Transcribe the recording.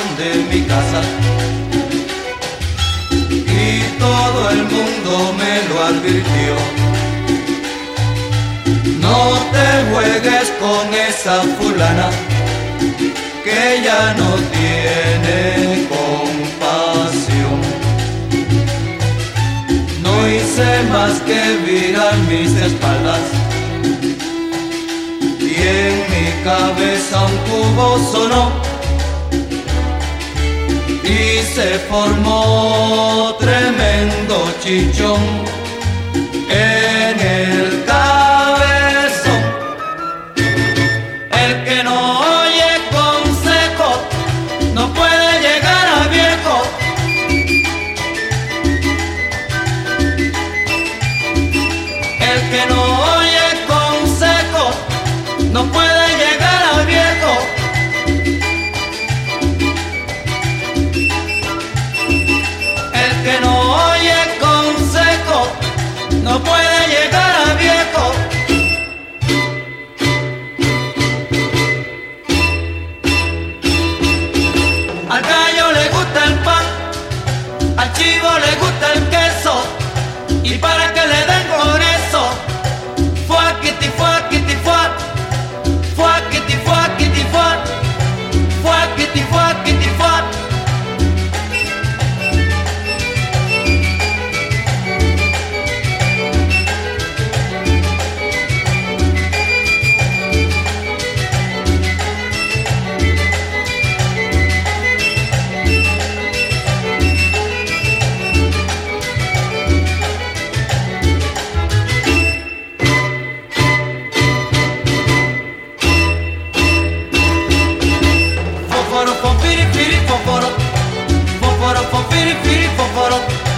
sacaron de mi casa y todo el mundo me lo advirtió. No te juegues con esa fulana que ya no tiene compasión. No hice más que virar mis espaldas y en mi cabeza un cubo sonó y se formó tremendo chichón en el cabezón. El que no oye consejo no puede llegar a viejo. El que no oye consejo no puede Al chivo le gusta el foforo, foforo, fofiri, firi, foforo.